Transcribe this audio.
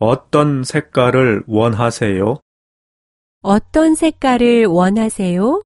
어떤 색깔을 원하세요? 어떤 색깔을 원하세요?